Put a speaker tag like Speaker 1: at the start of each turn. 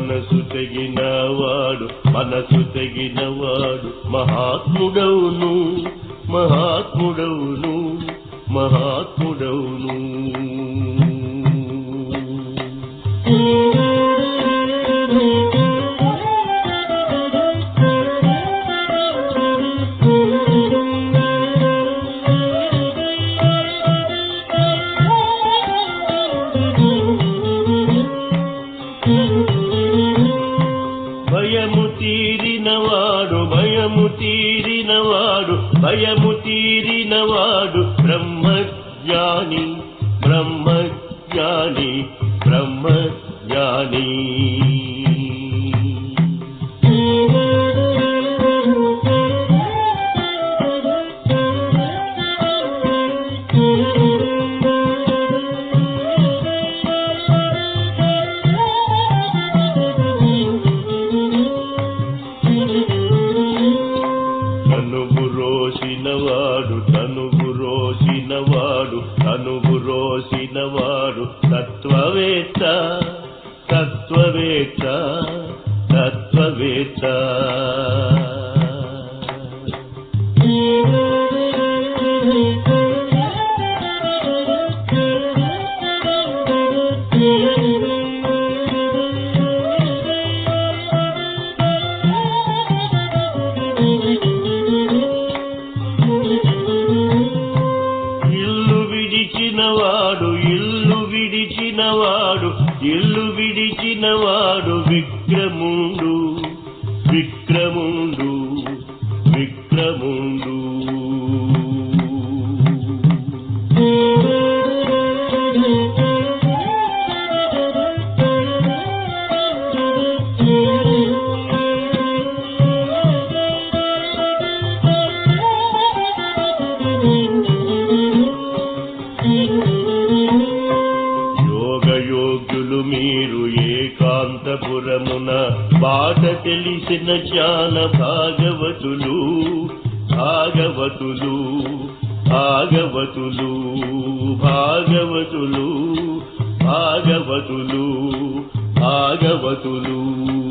Speaker 1: మనసు తెగిన వాడు మనసు తెగిన వాడు మహాత్ముడవును మహాత్ముడవును మహాత్ముడవును. తీరినవాడు భయము తీరినవాడు భయము తీరినవాడు బ్రహ్మజ్ఞాని బ్రహ్మజ్ఞాని బ్రహ్మజ్ఞాని. రోసినవాడు తనువు రోసినవాడు తనువు రోసినవాడు తత్వవేత్త తత్వవేత్త తత్వవేత్త. ఇల్లు విడిచినవాడు ఇల్లు విడిచినవాడు ఇల్లు విడిచినవాడు విక్రముండు విక్రముండు కావున బాట తెలిసిన జ్ఞాన భాగవతులు భాగవతులు భాగవతులు భాగవతులు భాగవతులు భాగవతులు.